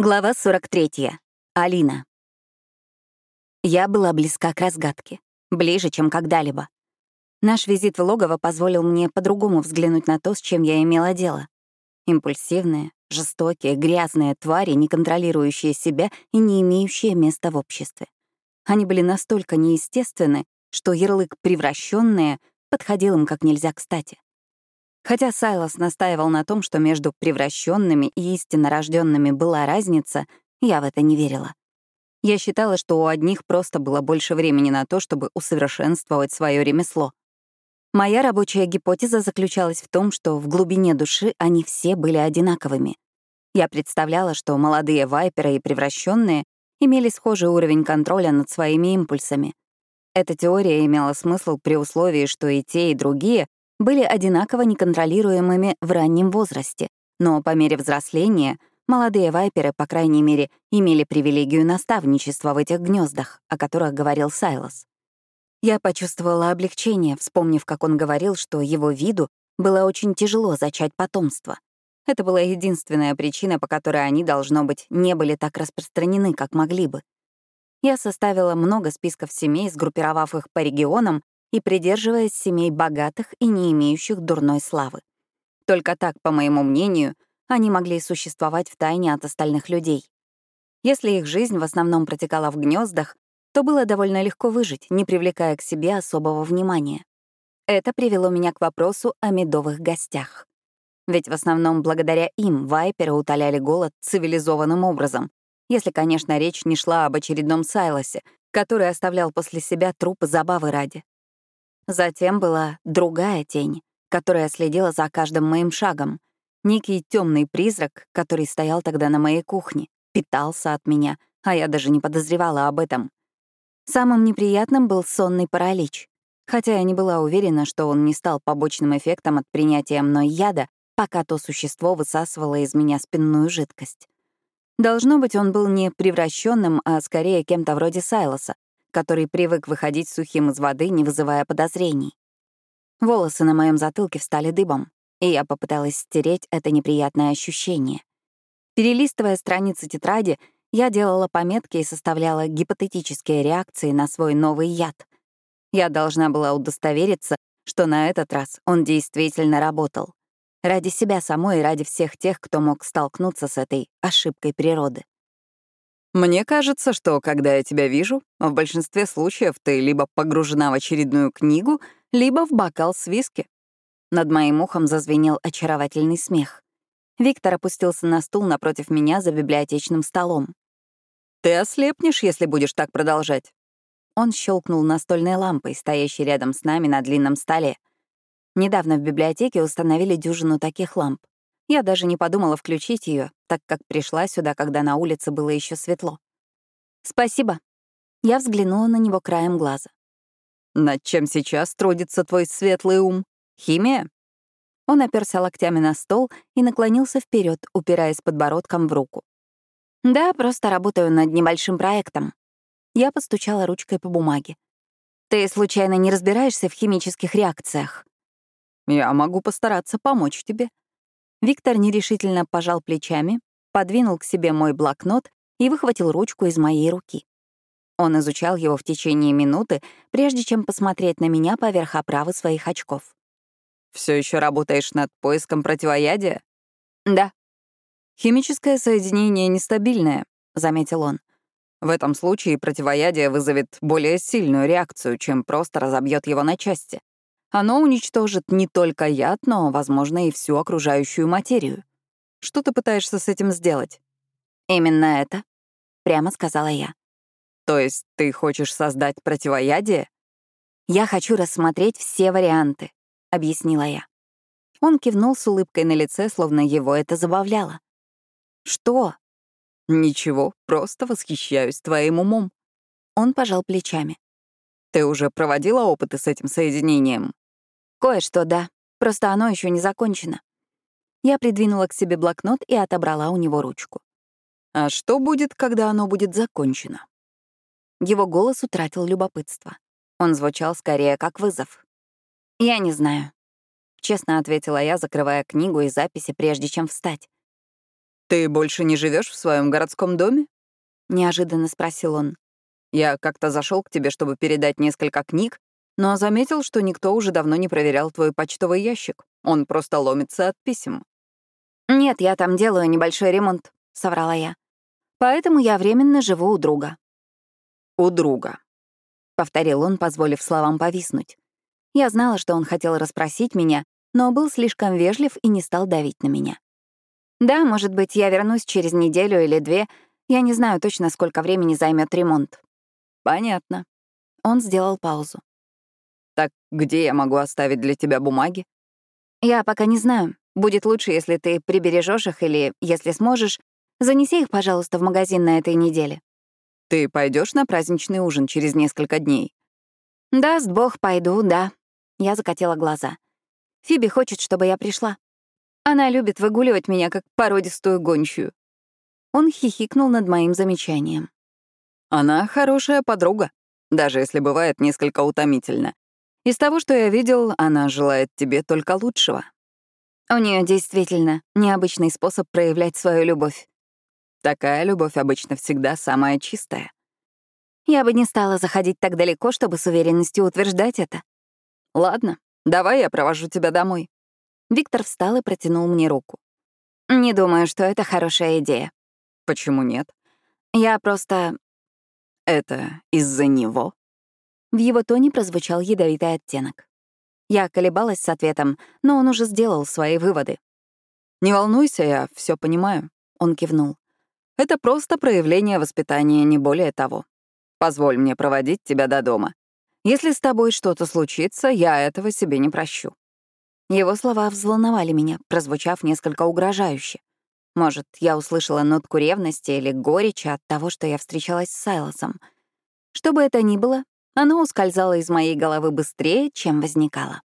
Глава 43. Алина. Я была близка к разгадке. Ближе, чем когда-либо. Наш визит в логово позволил мне по-другому взглянуть на то, с чем я имела дело. Импульсивные, жестокие, грязные твари, не контролирующие себя и не имеющие места в обществе. Они были настолько неестественны, что ярлык «превращенные» подходил им как нельзя кстати. Хотя Сайлос настаивал на том, что между превращенными и истинно рожденными была разница, я в это не верила. Я считала, что у одних просто было больше времени на то, чтобы усовершенствовать свое ремесло. Моя рабочая гипотеза заключалась в том, что в глубине души они все были одинаковыми. Я представляла, что молодые вайперы и превращенные имели схожий уровень контроля над своими импульсами. Эта теория имела смысл при условии, что и те, и другие были одинаково неконтролируемыми в раннем возрасте, но по мере взросления молодые вайперы, по крайней мере, имели привилегию наставничества в этих гнездах, о которых говорил Сайлос. Я почувствовала облегчение, вспомнив, как он говорил, что его виду было очень тяжело зачать потомство. Это была единственная причина, по которой они, должно быть, не были так распространены, как могли бы. Я составила много списков семей, сгруппировав их по регионам и придерживаясь семей богатых и не имеющих дурной славы. Только так, по моему мнению, они могли существовать в тайне от остальных людей. Если их жизнь в основном протекала в гнездах, то было довольно легко выжить, не привлекая к себе особого внимания. Это привело меня к вопросу о медовых гостях. Ведь в основном благодаря им вайперы утоляли голод цивилизованным образом, если, конечно, речь не шла об очередном Сайлосе, который оставлял после себя трупы забавы ради. Затем была другая тень, которая следила за каждым моим шагом. Некий темный призрак, который стоял тогда на моей кухне, питался от меня, а я даже не подозревала об этом. Самым неприятным был сонный паралич. Хотя я не была уверена, что он не стал побочным эффектом от принятия мной яда, пока то существо высасывало из меня спинную жидкость. Должно быть, он был не превращенным, а скорее кем-то вроде Сайлоса, который привык выходить сухим из воды, не вызывая подозрений. Волосы на моем затылке встали дыбом, и я попыталась стереть это неприятное ощущение. Перелистывая страницы тетради, я делала пометки и составляла гипотетические реакции на свой новый яд. Я должна была удостовериться, что на этот раз он действительно работал. Ради себя самой и ради всех тех, кто мог столкнуться с этой ошибкой природы. Мне кажется, что когда я тебя вижу, в большинстве случаев ты либо погружена в очередную книгу, либо в бокал с виски. Над моим ухом зазвенел очаровательный смех. Виктор опустился на стул напротив меня за библиотечным столом. «Ты ослепнешь, если будешь так продолжать». Он щелкнул настольной лампой, стоящей рядом с нами на длинном столе. Недавно в библиотеке установили дюжину таких ламп. Я даже не подумала включить ее, так как пришла сюда, когда на улице было еще светло. «Спасибо». Я взглянула на него краем глаза. «Над чем сейчас трудится твой светлый ум? Химия?» Он оперся локтями на стол и наклонился вперед, упираясь подбородком в руку. «Да, просто работаю над небольшим проектом». Я постучала ручкой по бумаге. «Ты случайно не разбираешься в химических реакциях?» «Я могу постараться помочь тебе», Виктор нерешительно пожал плечами, подвинул к себе мой блокнот и выхватил ручку из моей руки. Он изучал его в течение минуты, прежде чем посмотреть на меня поверх оправы своих очков. Все еще работаешь над поиском противоядия? Да. Химическое соединение нестабильное, заметил он. В этом случае противоядие вызовет более сильную реакцию, чем просто разобьет его на части. Оно уничтожит не только яд, но, возможно, и всю окружающую материю. Что ты пытаешься с этим сделать? Именно это, прямо сказала я. То есть ты хочешь создать противоядие? Я хочу рассмотреть все варианты, объяснила я. Он кивнул с улыбкой на лице, словно его это забавляло. Что? Ничего, просто восхищаюсь твоим умом. Он пожал плечами. Ты уже проводила опыты с этим соединением? Кое-что, да. Просто оно еще не закончено. Я придвинула к себе блокнот и отобрала у него ручку. А что будет, когда оно будет закончено? Его голос утратил любопытство. Он звучал скорее как вызов. «Я не знаю», — честно ответила я, закрывая книгу и записи, прежде чем встать. «Ты больше не живешь в своем городском доме?» — неожиданно спросил он. «Я как-то зашел к тебе, чтобы передать несколько книг, но заметил, что никто уже давно не проверял твой почтовый ящик. Он просто ломится от писем». «Нет, я там делаю небольшой ремонт», — соврала я. «Поэтому я временно живу у друга». «У друга», — повторил он, позволив словам повиснуть. Я знала, что он хотел расспросить меня, но был слишком вежлив и не стал давить на меня. Да, может быть, я вернусь через неделю или две. Я не знаю точно, сколько времени займет ремонт. Понятно. Он сделал паузу. Так где я могу оставить для тебя бумаги? Я пока не знаю. Будет лучше, если ты прибережешь их или, если сможешь, занеси их, пожалуйста, в магазин на этой неделе. Ты пойдешь на праздничный ужин через несколько дней? Даст бог, пойду, да. Я закатила глаза. Фиби хочет, чтобы я пришла. Она любит выгуливать меня, как породистую гончую. Он хихикнул над моим замечанием. Она хорошая подруга, даже если бывает несколько утомительно. Из того, что я видел, она желает тебе только лучшего. У нее действительно необычный способ проявлять свою любовь. Такая любовь обычно всегда самая чистая. Я бы не стала заходить так далеко, чтобы с уверенностью утверждать это. Ладно, давай я провожу тебя домой. Виктор встал и протянул мне руку. Не думаю, что это хорошая идея. Почему нет? Я просто... Это из-за него? В его тоне прозвучал ядовитый оттенок. Я колебалась с ответом, но он уже сделал свои выводы. «Не волнуйся, я все понимаю», — он кивнул. «Это просто проявление воспитания, не более того. Позволь мне проводить тебя до дома. Если с тобой что-то случится, я этого себе не прощу». Его слова взволновали меня, прозвучав несколько угрожающе. Может, я услышала нотку ревности или горечи от того, что я встречалась с Сайлосом. Что бы это ни было, оно ускользало из моей головы быстрее, чем возникало.